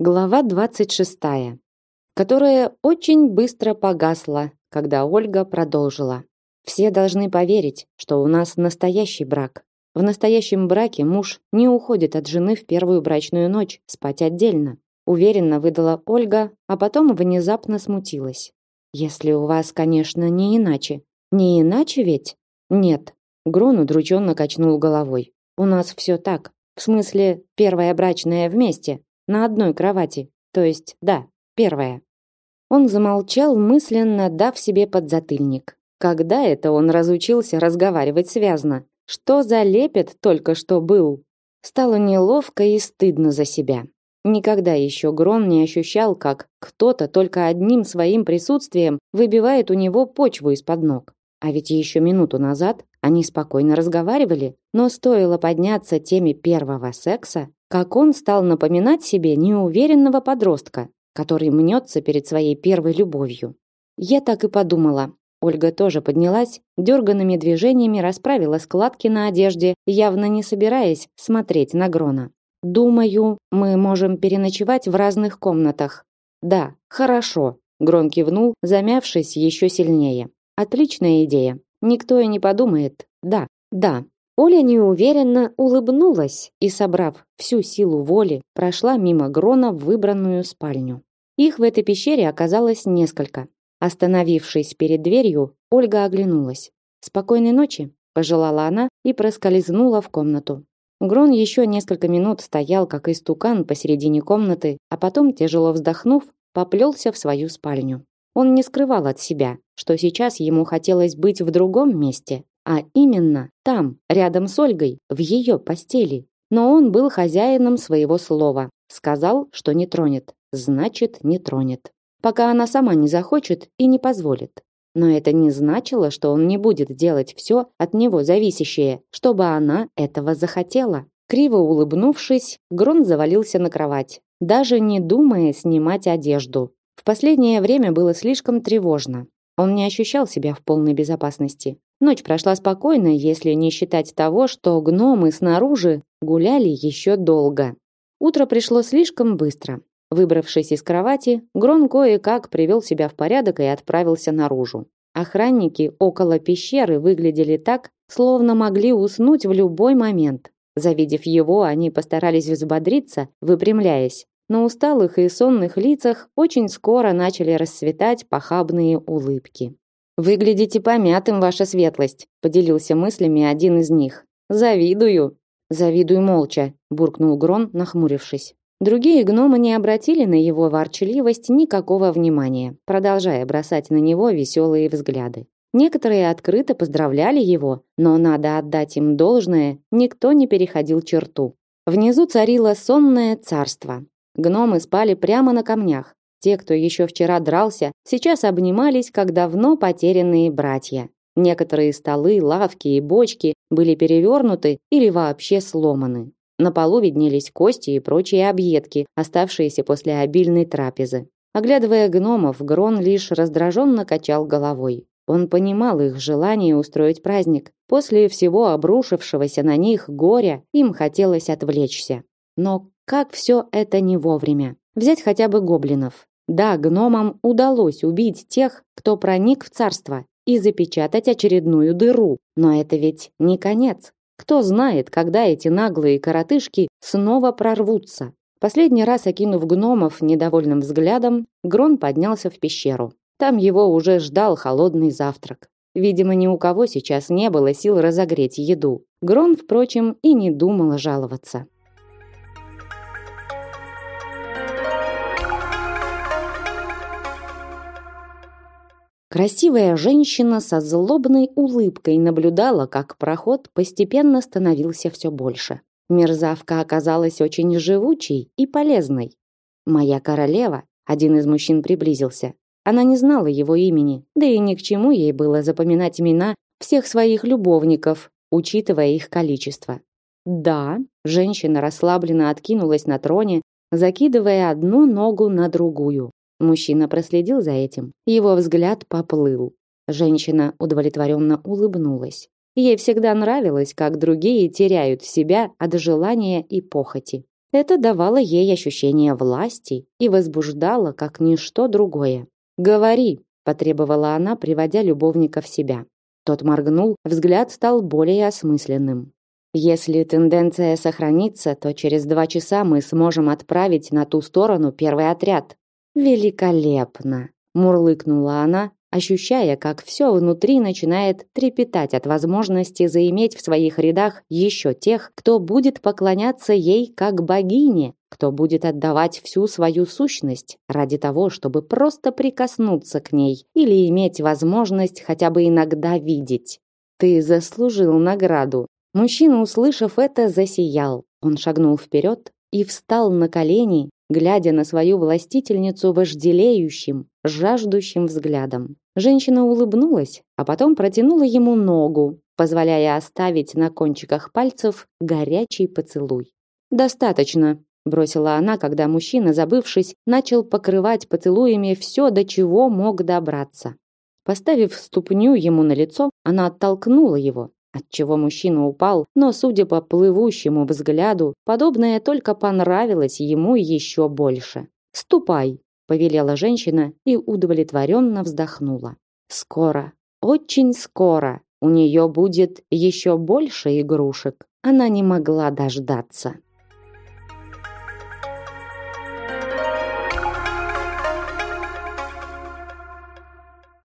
Глава 26, которая очень быстро погасла, когда Ольга продолжила. Все должны поверить, что у нас настоящий брак. В настоящем браке муж не уходит от жены в первую брачную ночь спать отдельно. Уверенно выдала Ольга, а потом внезапно смутилась. Если у вас, конечно, не иначе. Не иначе ведь? Нет. Грон удрученно качнул головой. У нас все так. В смысле, первая брачная вместе, на одной кровати. То есть, да, первая. Он замолчал, мысленно дав себе подзатыльник. Когда это он разучился разговаривать связно? Что за лепет только что был? Стало неловко и стыдно за себя. Никогда еще Грон не ощущал, как кто-то только одним своим присутствием выбивает у него почву из-под ног. А ведь еще минуту назад они спокойно разговаривали, но стоило подняться теме первого секса, как он стал напоминать себе неуверенного подростка, который мнется перед своей первой любовью. Я так и подумала. Ольга тоже поднялась, дерганными движениями расправила складки на одежде, явно не собираясь смотреть на Грона. «Думаю, мы можем переночевать в разных комнатах». «Да, хорошо», — Грон кивнул, замявшись еще сильнее. «Отличная идея. Никто и не подумает. Да, да, Оля неуверенно улыбнулась и, собрав всю силу воли, прошла мимо Грона в выбранную спальню. Их в этой пещере оказалось несколько. Остановившись перед дверью, Ольга оглянулась. «Спокойной ночи», – пожелала она и проскользнула в комнату. Грон еще несколько минут стоял, как истукан, посередине комнаты, а потом, тяжело вздохнув, поплелся в свою спальню. Он не скрывал от себя, что сейчас ему хотелось быть в другом месте, а именно там, рядом с Ольгой, в ее постели. Но он был хозяином своего слова. Сказал, что не тронет. Значит, не тронет. Пока она сама не захочет и не позволит. Но это не значило, что он не будет делать все от него зависящее, чтобы она этого захотела. Криво улыбнувшись, Грон завалился на кровать, даже не думая снимать одежду. В последнее время было слишком тревожно. Он не ощущал себя в полной безопасности. Ночь прошла спокойно, если не считать того, что гномы снаружи гуляли еще долго. Утро пришло слишком быстро. Выбравшись из кровати, Грон кое-как привел себя в порядок и отправился наружу. Охранники около пещеры выглядели так, словно могли уснуть в любой момент. Завидев его, они постарались взбодриться, выпрямляясь. На усталых и сонных лицах очень скоро начали расцветать похабные улыбки. Выглядите помятым, ваша светлость, поделился мыслями один из них. Завидую. Завидуй молча, буркнул Грон, нахмурившись. Другие гномы не обратили на его ворчливость никакого внимания, продолжая бросать на него веселые взгляды. Некоторые открыто поздравляли его, но надо отдать им должное, никто не переходил черту. Внизу царило сонное царство. Гномы спали прямо на камнях, те, кто еще вчера дрался, сейчас обнимались, как давно потерянные братья. Некоторые столы, лавки и бочки были перевернуты или вообще сломаны. На полу виднелись кости и прочие объедки, оставшиеся после обильной трапезы. Оглядывая гномов, Грон лишь раздраженно качал головой. Он понимал их желание устроить праздник. После всего обрушившегося на них горя им хотелось отвлечься. Но как все это не вовремя? Взять хотя бы гоблинов. Да, гномам удалось убить тех, кто проник в царство, и запечатать очередную дыру. Но это ведь не конец. Кто знает, когда эти наглые коротышки снова прорвутся. Последний раз окинув гномов недовольным взглядом, Грон поднялся в пещеру. Там его уже ждал холодный завтрак. Видимо, ни у кого сейчас не было сил разогреть еду. Грон, впрочем, и не думал жаловаться. Красивая женщина со злобной улыбкой наблюдала, как проход постепенно становился все больше. Мерзавка оказалась очень живучей и полезной. «Моя королева», — один из мужчин приблизился. Она не знала его имени, да и ни к чему ей было запоминать имена всех своих любовников, учитывая их количество. «Да», — женщина расслабленно откинулась на троне, закидывая одну ногу на другую. Мужчина проследил за этим. Его взгляд поплыл. Женщина удовлетворенно улыбнулась. Ей всегда нравилось, как другие теряют себя от желания и похоти. Это давало ей ощущение власти и возбуждало как ничто другое. «Говори», – потребовала она, приводя любовника в себя. Тот моргнул, взгляд стал более осмысленным. «Если тенденция сохранится, то через два часа мы сможем отправить на ту сторону первый отряд». «Великолепно!» – мурлыкнула она, ощущая, как все внутри начинает трепетать от возможности заиметь в своих рядах еще тех, кто будет поклоняться ей как богине, кто будет отдавать всю свою сущность ради того, чтобы просто прикоснуться к ней или иметь возможность хотя бы иногда видеть. Ты заслужил награду. Мужчина, услышав это, засиял. Он шагнул вперед и встал на колени, глядя на свою властительницу вожделеющим, жаждущим взглядом. Женщина улыбнулась, а потом протянула ему ногу, позволяя оставить на кончиках пальцев горячий поцелуй. «Достаточно», – бросила она, когда мужчина, забывшись, начал покрывать поцелуями все, до чего мог добраться. Поставив ступню ему на лицо, она оттолкнула его, отчего мужчина упал, но, судя по плывущему взгляду, подобное только понравилось ему еще больше. «Ступай», – повелела женщина и удовлетворенно вздохнула. «Скоро, очень скоро у нее будет еще больше игрушек». Она не могла дождаться.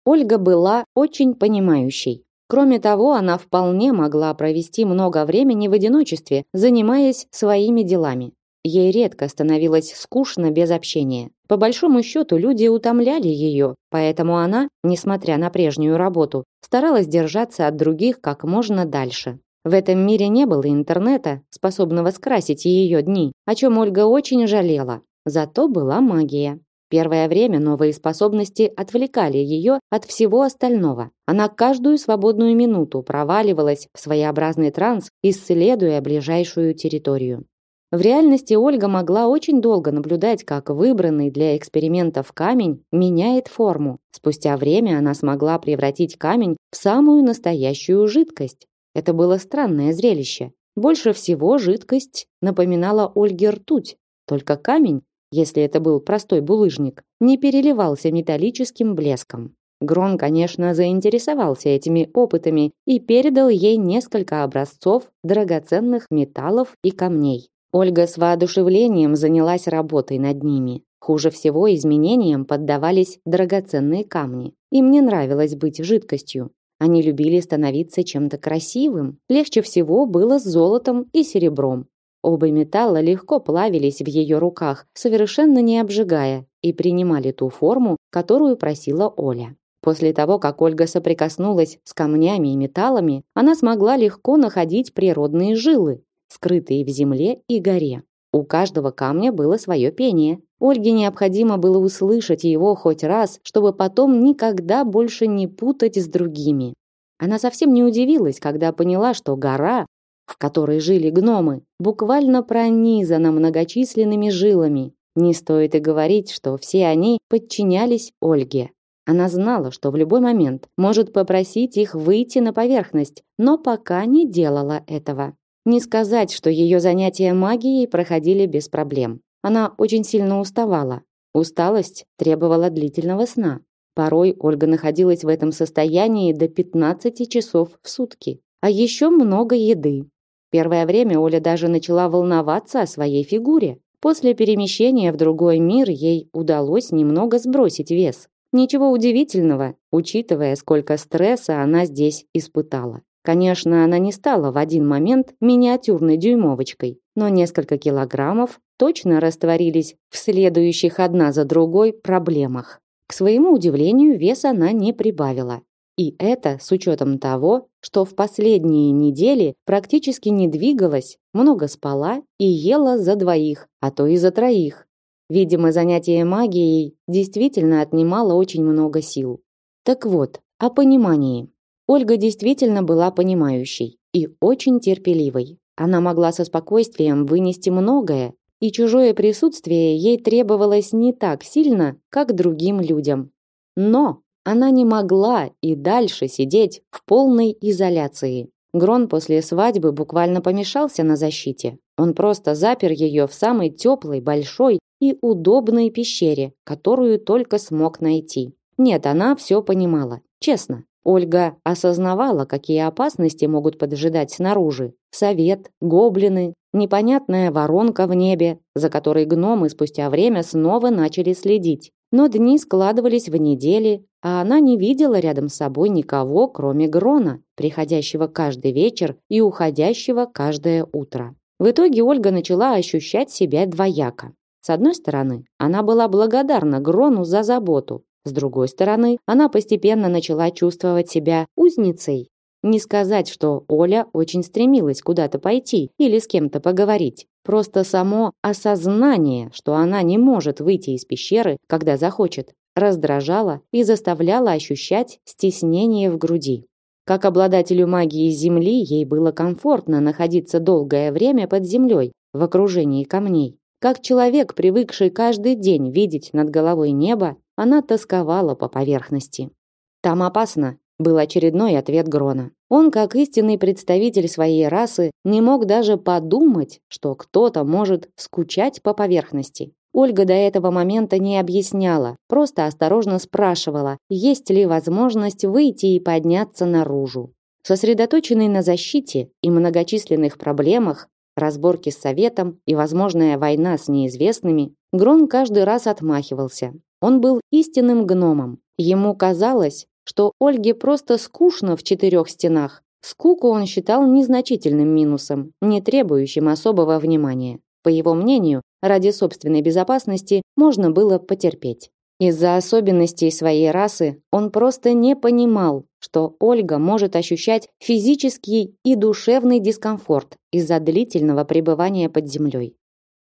Ольга была очень понимающей. Кроме того, она вполне могла провести много времени в одиночестве, занимаясь своими делами. Ей редко становилось скучно без общения. По большому счету, люди утомляли ее, поэтому она, несмотря на прежнюю работу, старалась держаться от других как можно дальше. В этом мире не было интернета, способного скрасить ее дни, о чем Ольга очень жалела. Зато была магия. Первое время новые способности отвлекали ее от всего остального. Она каждую свободную минуту проваливалась в своеобразный транс, исследуя ближайшую территорию. В реальности Ольга могла очень долго наблюдать, как выбранный для экспериментов камень меняет форму. Спустя время она смогла превратить камень в самую настоящую жидкость. Это было странное зрелище. Больше всего жидкость напоминала Ольге ртуть, только камень если это был простой булыжник, не переливался металлическим блеском. Грон, конечно, заинтересовался этими опытами и передал ей несколько образцов драгоценных металлов и камней. Ольга с воодушевлением занялась работой над ними. Хуже всего изменениям поддавались драгоценные камни. Им не нравилось быть жидкостью. Они любили становиться чем-то красивым. Легче всего было с золотом и серебром. Оба металла легко плавились в ее руках, совершенно не обжигая, и принимали ту форму, которую просила Оля. После того, как Ольга соприкоснулась с камнями и металлами, она смогла легко находить природные жилы, скрытые в земле и горе. У каждого камня было свое пение. Ольге необходимо было услышать его хоть раз, чтобы потом никогда больше не путать с другими. Она совсем не удивилась, когда поняла, что гора в которой жили гномы, буквально пронизана многочисленными жилами. Не стоит и говорить, что все они подчинялись Ольге. Она знала, что в любой момент может попросить их выйти на поверхность, но пока не делала этого. Не сказать, что ее занятия магией проходили без проблем. Она очень сильно уставала. Усталость требовала длительного сна. Порой Ольга находилась в этом состоянии до 15 часов в сутки. А еще много еды. Первое время Оля даже начала волноваться о своей фигуре. После перемещения в другой мир ей удалось немного сбросить вес. Ничего удивительного, учитывая, сколько стресса она здесь испытала. Конечно, она не стала в один момент миниатюрной дюймовочкой, но несколько килограммов точно растворились в следующих одна за другой проблемах. К своему удивлению, вес она не прибавила. И это с учетом того, что в последние недели практически не двигалась, много спала и ела за двоих, а то и за троих. Видимо, занятие магией действительно отнимало очень много сил. Так вот, о понимании. Ольга действительно была понимающей и очень терпеливой. Она могла со спокойствием вынести многое, и чужое присутствие ей требовалось не так сильно, как другим людям. Но она не могла и дальше сидеть в полной изоляции. Грон после свадьбы буквально помешался на защите. Он просто запер ее в самой теплой, большой и удобной пещере, которую только смог найти. Нет, она все понимала, честно. Ольга осознавала, какие опасности могут поджидать снаружи. Совет, гоблины, непонятная воронка в небе, за которой гномы спустя время снова начали следить. Но дни складывались в недели, а она не видела рядом с собой никого, кроме Грона, приходящего каждый вечер и уходящего каждое утро. В итоге Ольга начала ощущать себя двояко. С одной стороны, она была благодарна Грону за заботу. С другой стороны, она постепенно начала чувствовать себя узницей. Не сказать, что Оля очень стремилась куда-то пойти или с кем-то поговорить. Просто само осознание, что она не может выйти из пещеры, когда захочет, раздражало и заставляло ощущать стеснение в груди. Как обладателю магии Земли ей было комфортно находиться долгое время под землей, в окружении камней. Как человек, привыкший каждый день видеть над головой небо, она тосковала по поверхности. «Там опасно», — был очередной ответ Грона. Он, как истинный представитель своей расы, не мог даже подумать, что кто-то может скучать по поверхности. Ольга до этого момента не объясняла, просто осторожно спрашивала, есть ли возможность выйти и подняться наружу. Сосредоточенный на защите и многочисленных проблемах, разборки с советом и возможная война с неизвестными, Грон каждый раз отмахивался. Он был истинным гномом. Ему казалось, что Ольге просто скучно в четырех стенах. Скуку он считал незначительным минусом, не требующим особого внимания. По его мнению, ради собственной безопасности можно было потерпеть. Из-за особенностей своей расы он просто не понимал, что Ольга может ощущать физический и душевный дискомфорт из-за длительного пребывания под землей.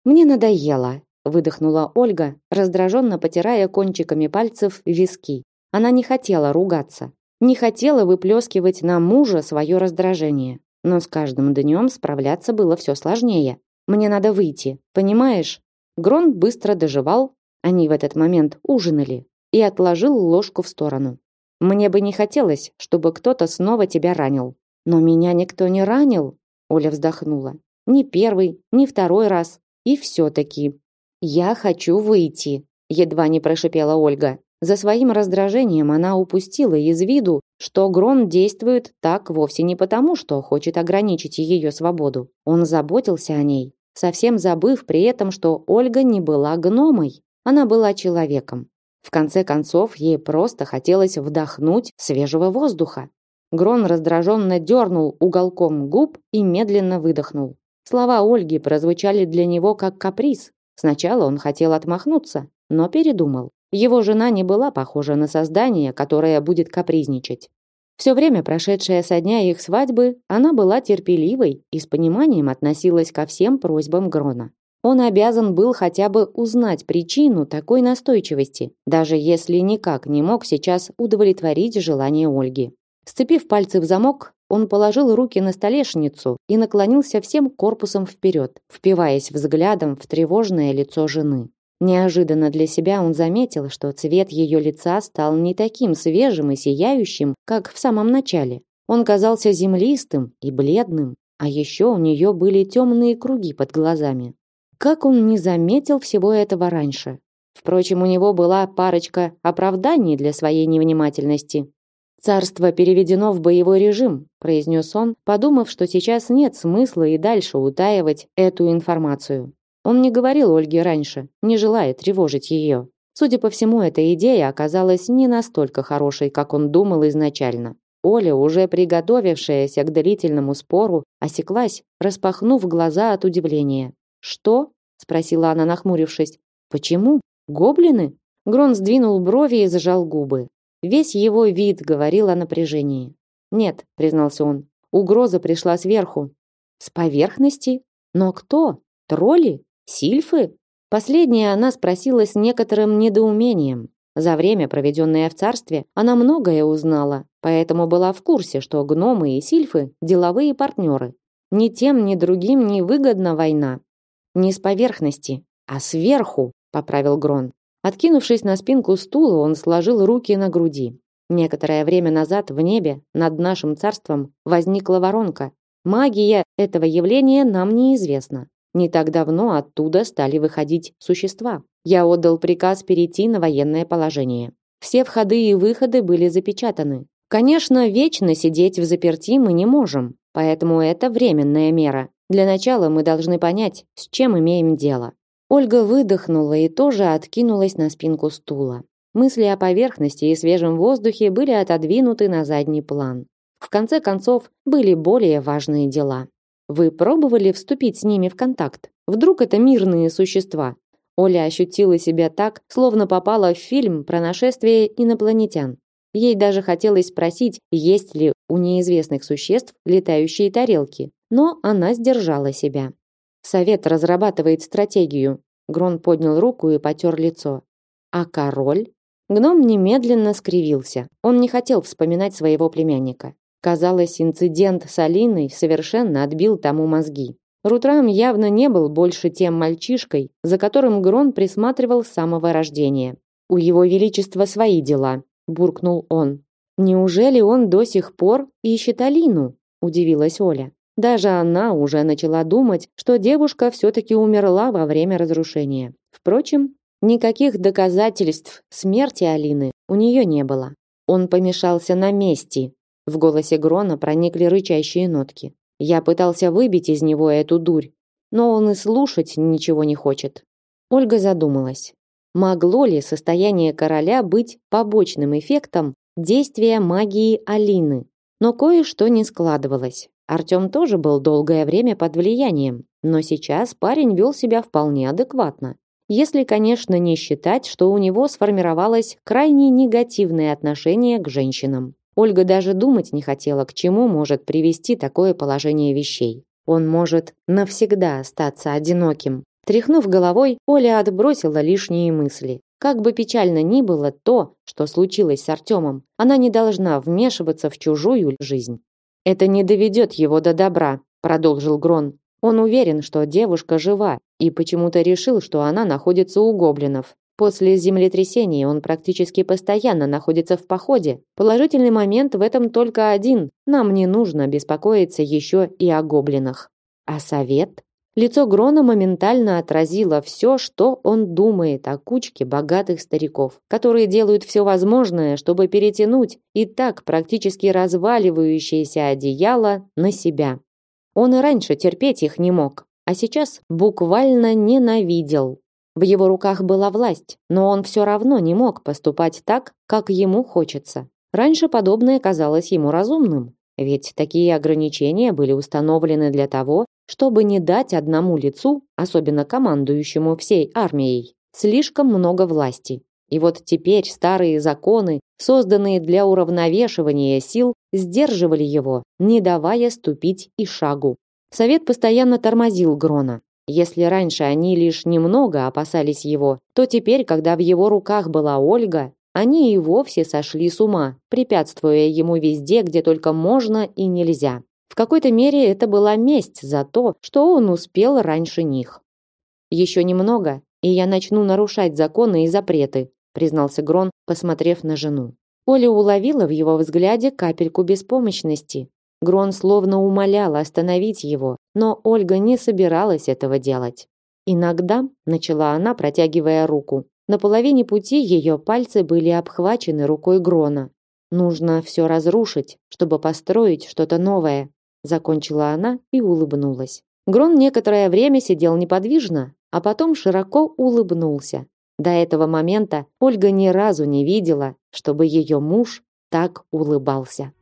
«Мне надоело», – выдохнула Ольга, раздраженно потирая кончиками пальцев виски. Она не хотела ругаться, не хотела выплескивать на мужа свое раздражение. Но с каждым днем справляться было все сложнее. «Мне надо выйти, понимаешь?» Грон быстро доживал, они в этот момент ужинали и отложил ложку в сторону. Мне бы не хотелось, чтобы кто-то снова тебя ранил. Но меня никто не ранил, Оля вздохнула. Ни первый, ни второй раз. И все таки я хочу выйти, едва не прошипела Ольга. За своим раздражением она упустила из виду, что Грон действует так вовсе не потому, что хочет ограничить ее свободу. Он заботился о ней, совсем забыв при этом, что Ольга не была гномой. Она была человеком. В конце концов, ей просто хотелось вдохнуть свежего воздуха. Грон раздраженно дернул уголком губ и медленно выдохнул. Слова Ольги прозвучали для него как каприз. Сначала он хотел отмахнуться, но передумал. Его жена не была похожа на создание, которое будет капризничать. Все время, прошедшее со дня их свадьбы, она была терпеливой и с пониманием относилась ко всем просьбам Грона. Он обязан был хотя бы узнать причину такой настойчивости, даже если никак не мог сейчас удовлетворить желание Ольги. Сцепив пальцы в замок, он положил руки на столешницу и наклонился всем корпусом вперед, впиваясь взглядом в тревожное лицо жены. Неожиданно для себя он заметил, что цвет ее лица стал не таким свежим и сияющим, как в самом начале. Он казался землистым и бледным, а еще у нее были темные круги под глазами. Как он не заметил всего этого раньше? Впрочем, у него была парочка оправданий для своей невнимательности. «Царство переведено в боевой режим», произнес он, подумав, что сейчас нет смысла и дальше утаивать эту информацию. Он не говорил Ольге раньше, не желая тревожить ее. Судя по всему, эта идея оказалась не настолько хорошей, как он думал изначально. Оля, уже приготовившаяся к длительному спору, осеклась, распахнув глаза от удивления. Что? спросила она, нахмурившись. Почему? Гоблины? Грон сдвинул брови и зажал губы. Весь его вид говорил о напряжении. Нет, признался он. Угроза пришла сверху. С поверхности? Но кто? Тролли? Сильфы? Последнее она спросила с некоторым недоумением. За время, проведенное в царстве, она многое узнала, поэтому была в курсе, что гномы и сильфы – деловые партнеры. Ни тем, ни другим не выгодна война, не с поверхности, а сверху, поправил Грон. Откинувшись на спинку стула, он сложил руки на груди. Некоторое время назад в небе над нашим царством возникла воронка. Магия этого явления нам неизвестна. Не так давно оттуда стали выходить существа. Я отдал приказ перейти на военное положение. Все входы и выходы были запечатаны. Конечно, вечно сидеть в заперти мы не можем, поэтому это временная мера. Для начала мы должны понять, с чем имеем дело. Ольга выдохнула и тоже откинулась на спинку стула. Мысли о поверхности и свежем воздухе были отодвинуты на задний план. В конце концов, были более важные дела. Вы пробовали вступить с ними в контакт? Вдруг это мирные существа? Оля ощутила себя так, словно попала в фильм про нашествие инопланетян. Ей даже хотелось спросить, есть ли у неизвестных существ летающие тарелки, но она сдержала себя. Совет разрабатывает стратегию. Грон поднял руку и потер лицо. А король? Гном немедленно скривился. Он не хотел вспоминать своего племянника. Казалось, инцидент с Алиной совершенно отбил тому мозги. Рутрам явно не был больше тем мальчишкой, за которым Грон присматривал с самого рождения. «У его величества свои дела», – буркнул он. «Неужели он до сих пор ищет Алину?» – удивилась Оля. Даже она уже начала думать, что девушка все-таки умерла во время разрушения. Впрочем, никаких доказательств смерти Алины у нее не было. Он помешался на месте, в голосе Грона проникли рычащие нотки. Я пытался выбить из него эту дурь, но он и слушать ничего не хочет. Ольга задумалась. Могло ли состояние короля быть побочным эффектом действия магии Алины? Но кое-что не складывалось. Артём тоже был долгое время под влиянием, но сейчас парень вел себя вполне адекватно. Если, конечно, не считать, что у него сформировалось крайне негативное отношение к женщинам. Ольга даже думать не хотела, к чему может привести такое положение вещей. Он может навсегда остаться одиноким. Тряхнув головой, Оля отбросила лишние мысли. Как бы печально ни было то, что случилось с Артемом, она не должна вмешиваться в чужую жизнь. Это не доведет его до добра, продолжил Грон. Он уверен, что девушка жива, и почему-то решил, что она находится у гоблинов. После землетрясения он практически постоянно находится в походе. Положительный момент в этом только один. Нам не нужно беспокоиться еще и о гоблинах. А совет? Лицо Грона моментально отразило все, что он думает о кучке богатых стариков, которые делают все возможное, чтобы перетянуть и так практически разваливающееся одеяло на себя. Он и раньше терпеть их не мог, а сейчас буквально ненавидел. В его руках была власть, но он все равно не мог поступать так, как ему хочется. Раньше подобное казалось ему разумным, ведь такие ограничения были установлены для того, чтобы не дать одному лицу, особенно командующему всей армией, слишком много власти. И вот теперь старые законы, созданные для уравновешивания сил, сдерживали его, не давая ступить и шагу. Совет постоянно тормозил Грона. Если раньше они лишь немного опасались его, то теперь, когда в его руках была Ольга, они и вовсе сошли с ума, препятствуя ему везде, где только можно и нельзя. В какой-то мере это была месть за то, что он успел раньше них. Еще немного, и я начну нарушать законы и запреты, признался Грон, посмотрев на жену. Оля уловила в его взгляде капельку беспомощности, Грон словно умолял остановить его, но Ольга не собиралась этого делать. Иногда, начала она, протягивая руку, на половине пути ее пальцы были обхвачены рукой Грона. Нужно все разрушить, чтобы построить что-то новое, закончила она и улыбнулась. Грон некоторое время сидел неподвижно, а потом широко улыбнулся. До этого момента Ольга ни разу не видела, чтобы ее муж так улыбался.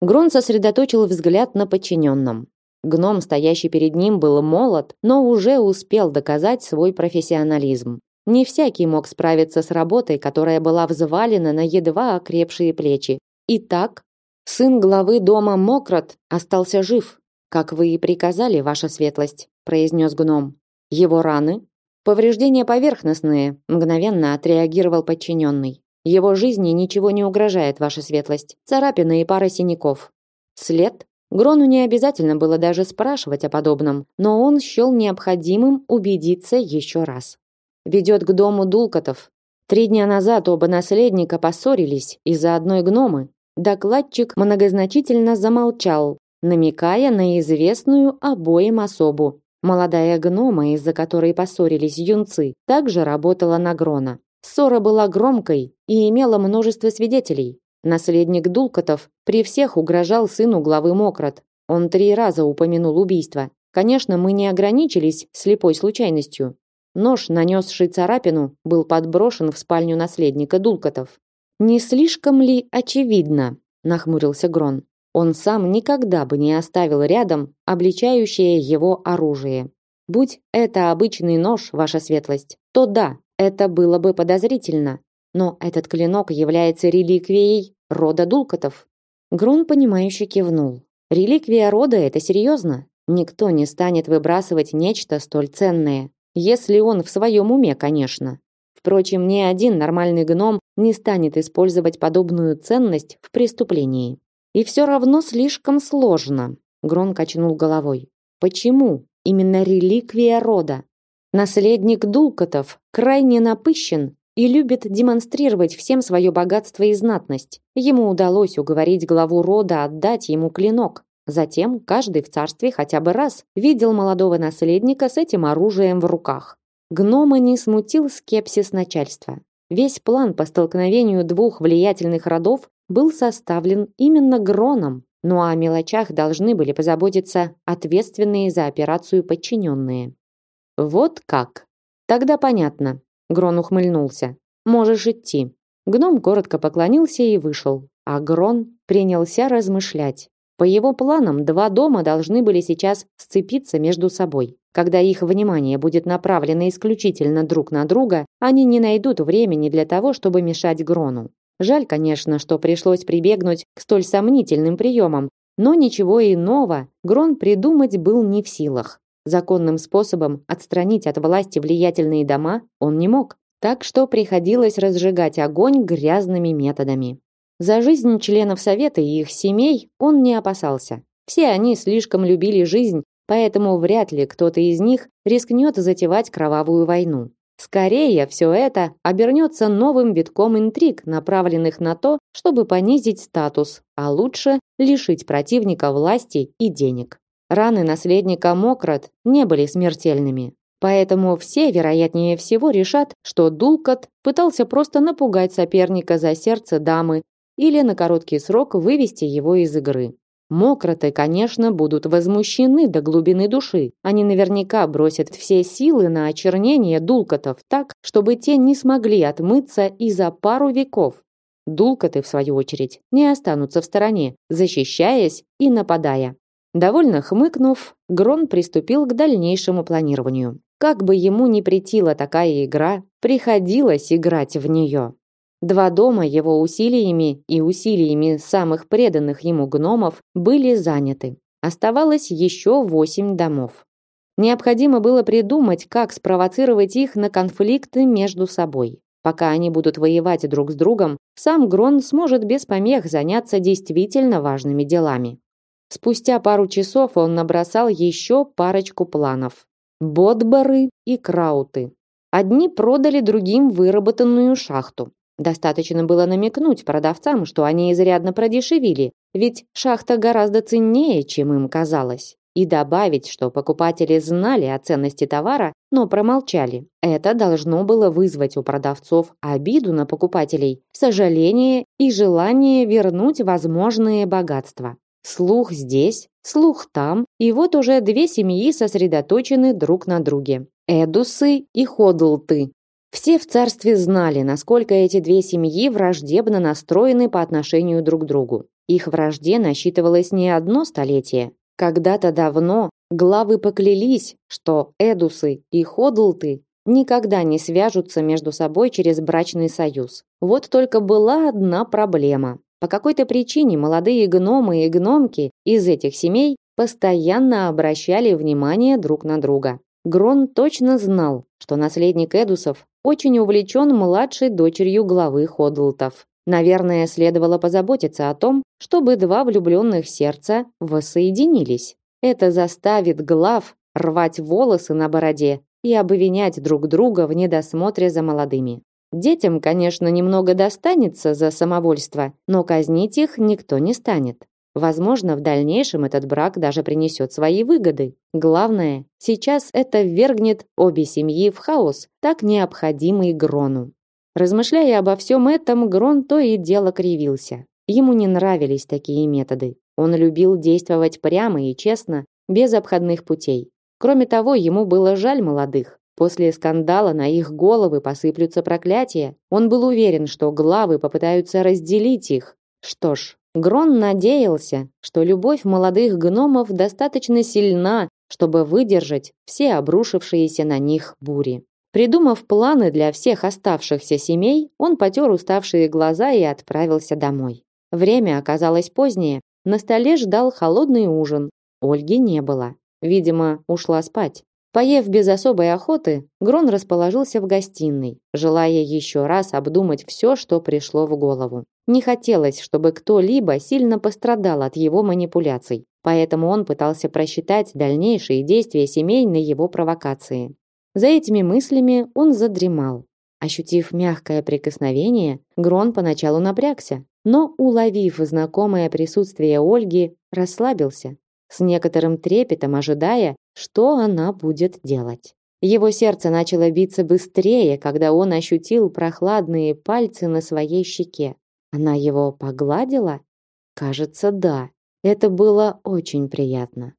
Грон сосредоточил взгляд на подчиненном. Гном, стоящий перед ним, был молод, но уже успел доказать свой профессионализм. Не всякий мог справиться с работой, которая была взвалена на едва окрепшие плечи. Итак, сын главы дома Мократ остался жив, как вы и приказали, ваша светлость, произнес гном. Его раны повреждения поверхностные, мгновенно отреагировал подчиненный. Его жизни ничего не угрожает, ваша светлость. Царапины и пара синяков. След? Грону не обязательно было даже спрашивать о подобном, но он счел необходимым убедиться еще раз. Ведет к дому Дулкотов. Три дня назад оба наследника поссорились из-за одной гномы. докладчик многозначительно замолчал, намекая на известную обоим особу. Молодая гнома, из-за которой поссорились юнцы, также работала на Грона. Ссора была громкой и имела множество свидетелей. Наследник Дулкотов при всех угрожал сыну главы Мократ. Он три раза упомянул убийство. Конечно, мы не ограничились слепой случайностью. Нож, нанесший царапину, был подброшен в спальню наследника Дулкотов. «Не слишком ли очевидно?» – нахмурился Грон. Он сам никогда бы не оставил рядом обличающее его оружие. Будь это обычный нож, ваша светлость, то да, это было бы подозрительно. Но этот клинок является реликвией рода Дулкотов. Грон, понимающе кивнул. Реликвия рода – это серьезно. Никто не станет выбрасывать нечто столь ценное. Если он в своем уме, конечно. Впрочем, ни один нормальный гном не станет использовать подобную ценность в преступлении. И все равно слишком сложно. Грон качнул головой. Почему именно реликвия рода? Наследник Дулкотов крайне напыщен и любит демонстрировать всем свое богатство и знатность. Ему удалось уговорить главу рода отдать ему клинок. Затем каждый в царстве хотя бы раз видел молодого наследника с этим оружием в руках. Гнома не смутил скепсис начальства. Весь план по столкновению двух влиятельных родов был составлен именно Гроном, ну а о мелочах должны были позаботиться ответственные за операцию подчиненные. Вот как. Тогда понятно. Грон ухмыльнулся. Можешь идти. Гном коротко поклонился и вышел, а Грон принялся размышлять. По его планам, два дома должны были сейчас сцепиться между собой. Когда их внимание будет направлено исключительно друг на друга, они не найдут времени для того, чтобы мешать Грону. Жаль, конечно, что пришлось прибегнуть к столь сомнительным приемам, но ничего иного Грон придумать был не в силах. Законным способом отстранить от власти влиятельные дома он не мог, так что приходилось разжигать огонь грязными методами. За жизнь членов Совета и их семей он не опасался. Все они слишком любили жизнь, поэтому вряд ли кто-то из них рискнет затевать кровавую войну. Скорее, все это обернется новым витком интриг, направленных на то, чтобы понизить статус, а лучше лишить противника власти и денег. Раны наследника Мократ не были смертельными, поэтому все, вероятнее всего, решат, что Дулкат пытался просто напугать соперника за сердце дамы или на короткий срок вывести его из игры. Мокроты, конечно, будут возмущены до глубины души. Они наверняка бросят все силы на очернение дулкотов так, чтобы те не смогли отмыться и за пару веков. Дулкоты, в свою очередь, не останутся в стороне, защищаясь и нападая. Довольно хмыкнув, Грон приступил к дальнейшему планированию. Как бы ему ни претила такая игра, приходилось играть в нее. Два дома его усилиями и усилиями самых преданных ему гномов были заняты. Оставалось еще восемь домов. Необходимо было придумать, как спровоцировать их на конфликты между собой. Пока они будут воевать друг с другом, сам Грон сможет без помех заняться действительно важными делами. Спустя пару часов он набросал еще парочку планов. Бодбары и крауты. Одни продали другим выработанную шахту. Достаточно было намекнуть продавцам, что они изрядно продешевили, ведь шахта гораздо ценнее, чем им казалось. И добавить, что покупатели знали о ценности товара, но промолчали. Это должно было вызвать у продавцов обиду на покупателей, сожаление и желание вернуть возможные богатства. Слух здесь, слух там, и вот уже две семьи сосредоточены друг на друге. Эдусы и Ходлты, все в царстве знали, насколько эти две семьи враждебно настроены по отношению друг к другу. Их вражде насчитывалось не одно столетие. Когда-то давно главы поклялись, что Эдусы и Ходлты никогда не свяжутся между собой через брачный союз. Вот только была одна проблема. По какой-то причине молодые гномы и гномки из этих семей постоянно обращали внимание друг на друга. Грон точно знал, что наследник Эдусов очень увлечен младшей дочерью главы Ходлтов. Наверное, следовало позаботиться о том, чтобы два влюбленных сердца воссоединились. Это заставит глав рвать волосы на бороде и обвинять друг друга в недосмотре за молодыми. Детям, конечно, немного достанется за самовольство, но казнить их никто не станет. Возможно, в дальнейшем этот брак даже принесет свои выгоды. Главное, сейчас это ввергнет обе семьи в хаос, так необходимый Грону. Размышляя обо всем этом, Грон то и дело кривился. Ему не нравились такие методы. Он любил действовать прямо и честно, без обходных путей. Кроме того, ему было жаль молодых. После скандала на их головы посыплются проклятия. Он был уверен, что главы попытаются разделить их. Что ж, Грон надеялся, что любовь молодых гномов достаточно сильна, чтобы выдержать все обрушившиеся на них бури. Придумав планы для всех оставшихся семей, он потер уставшие глаза и отправился домой. Время оказалось позднее, на столе ждал холодный ужин. Ольги не было. Видимо, ушла спать. Поев без особой охоты, Грон расположился в гостиной, желая еще раз обдумать все, что пришло в голову. Не хотелось, чтобы кто-либо сильно пострадал от его манипуляций, поэтому он пытался просчитать дальнейшие действия семей на его провокации. За этими мыслями он задремал. Ощутив мягкое прикосновение, Грон поначалу напрягся, но, уловив знакомое присутствие Ольги, расслабился с некоторым трепетом ожидая, что она будет делать. Его сердце начало биться быстрее, когда он ощутил прохладные пальцы на своей щеке. Она его погладила? Кажется, да. Это было очень приятно.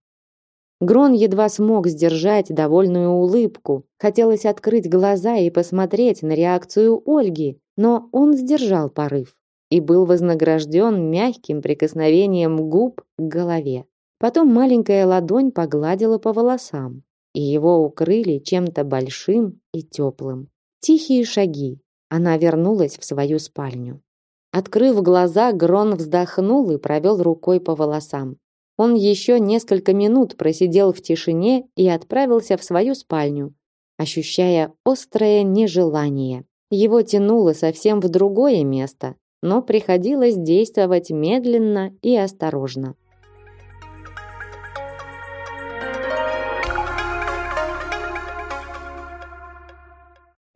Грон едва смог сдержать довольную улыбку. Хотелось открыть глаза и посмотреть на реакцию Ольги, но он сдержал порыв и был вознагражден мягким прикосновением губ к голове. Потом маленькая ладонь погладила по волосам, и его укрыли чем-то большим и теплым. Тихие шаги. Она вернулась в свою спальню. Открыв глаза, Грон вздохнул и провел рукой по волосам. Он еще несколько минут просидел в тишине и отправился в свою спальню, ощущая острое нежелание. Его тянуло совсем в другое место, но приходилось действовать медленно и осторожно.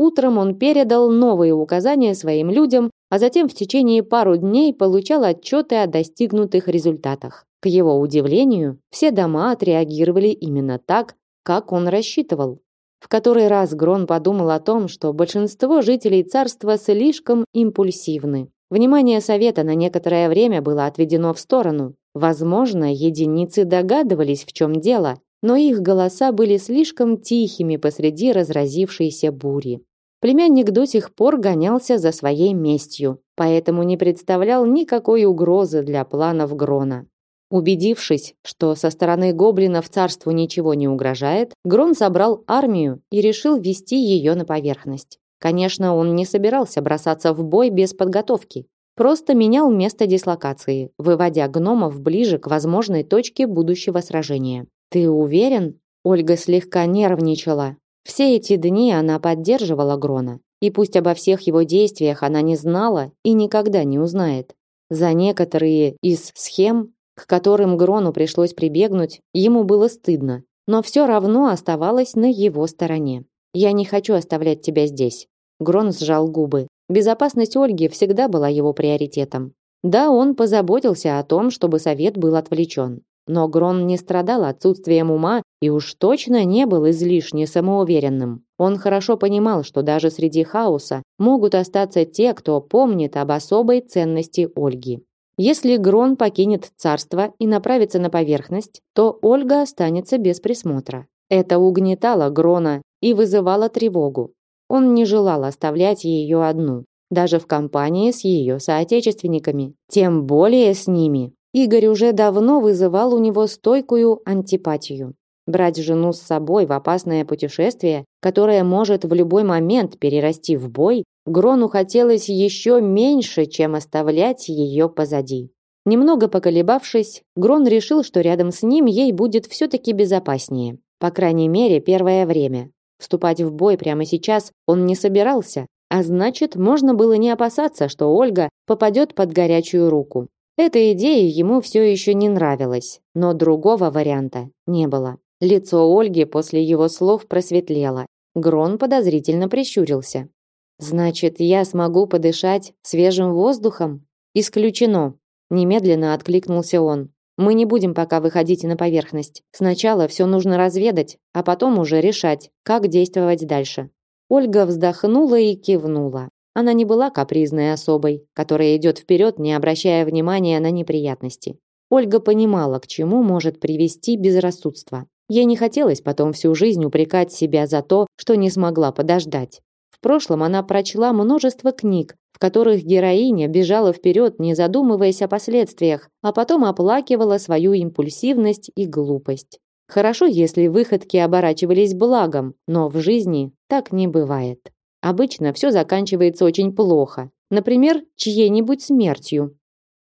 Утром он передал новые указания своим людям, а затем в течение пару дней получал отчеты о достигнутых результатах. К его удивлению, все дома отреагировали именно так, как он рассчитывал. В который раз Грон подумал о том, что большинство жителей царства слишком импульсивны. Внимание совета на некоторое время было отведено в сторону. Возможно, единицы догадывались, в чем дело, но их голоса были слишком тихими посреди разразившейся бури. Племянник до сих пор гонялся за своей местью, поэтому не представлял никакой угрозы для планов Грона. Убедившись, что со стороны гоблинов царству ничего не угрожает, Грон собрал армию и решил вести ее на поверхность. Конечно, он не собирался бросаться в бой без подготовки, просто менял место дислокации, выводя гномов ближе к возможной точке будущего сражения. «Ты уверен?» Ольга слегка нервничала, все эти дни она поддерживала Грона, и пусть обо всех его действиях она не знала и никогда не узнает. За некоторые из схем, к которым Грону пришлось прибегнуть, ему было стыдно, но все равно оставалось на его стороне. «Я не хочу оставлять тебя здесь». Грон сжал губы. Безопасность Ольги всегда была его приоритетом. Да, он позаботился о том, чтобы совет был отвлечен. Но Грон не страдал отсутствием ума и уж точно не был излишне самоуверенным. Он хорошо понимал, что даже среди хаоса могут остаться те, кто помнит об особой ценности Ольги. Если Грон покинет царство и направится на поверхность, то Ольга останется без присмотра. Это угнетало Грона и вызывало тревогу. Он не желал оставлять ее одну, даже в компании с ее соотечественниками, тем более с ними. Игорь уже давно вызывал у него стойкую антипатию. Брать жену с собой в опасное путешествие, которое может в любой момент перерасти в бой, Грону хотелось еще меньше, чем оставлять ее позади. Немного поколебавшись, Грон решил, что рядом с ним ей будет все-таки безопаснее. По крайней мере, первое время. Вступать в бой прямо сейчас он не собирался, а значит, можно было не опасаться, что Ольга попадет под горячую руку. Эта идея ему все еще не нравилась, но другого варианта не было. Лицо Ольги после его слов просветлело. Грон подозрительно прищурился. Значит, я смогу подышать свежим воздухом? Исключено. Немедленно откликнулся он. Мы не будем пока выходить на поверхность. Сначала все нужно разведать, а потом уже решать, как действовать дальше. Ольга вздохнула и кивнула. Она не была капризной особой, которая идет вперед, не обращая внимания на неприятности. Ольга понимала, к чему может привести безрассудство. Ей не хотелось потом всю жизнь упрекать себя за то, что не смогла подождать. В прошлом она прочла множество книг, в которых героиня бежала вперед, не задумываясь о последствиях, а потом оплакивала свою импульсивность и глупость. Хорошо, если выходки оборачивались благом, но в жизни так не бывает. Обычно все заканчивается очень плохо. Например, чьей-нибудь смертью.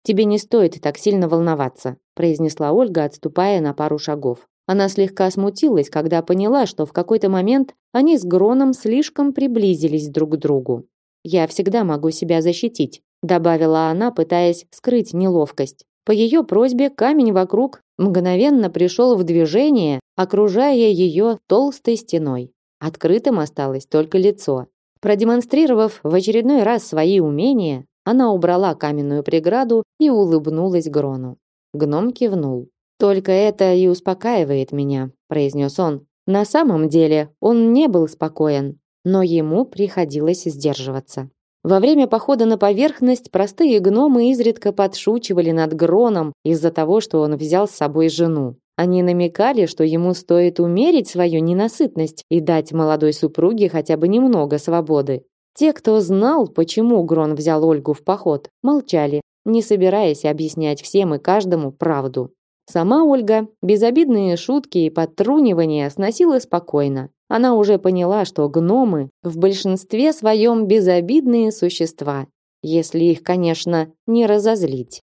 Тебе не стоит так сильно волноваться, произнесла Ольга, отступая на пару шагов. Она слегка смутилась, когда поняла, что в какой-то момент они с Гроном слишком приблизились друг к другу. «Я всегда могу себя защитить», добавила она, пытаясь скрыть неловкость. По ее просьбе камень вокруг мгновенно пришел в движение, окружая ее толстой стеной. Открытым осталось только лицо. Продемонстрировав в очередной раз свои умения, она убрала каменную преграду и улыбнулась Грону. Гном кивнул. Только это и успокаивает меня, произнес он. На самом деле, он не был спокоен, но ему приходилось сдерживаться. Во время похода на поверхность простые гномы изредка подшучивали над Гроном из-за того, что он взял с собой жену. Они намекали, что ему стоит умерить свою ненасытность и дать молодой супруге хотя бы немного свободы. Те, кто знал, почему Грон взял Ольгу в поход, молчали, не собираясь объяснять всем и каждому правду. Сама Ольга безобидные шутки и подтрунивания сносила спокойно. Она уже поняла, что гномы в большинстве своем безобидные существа, если их, конечно, не разозлить.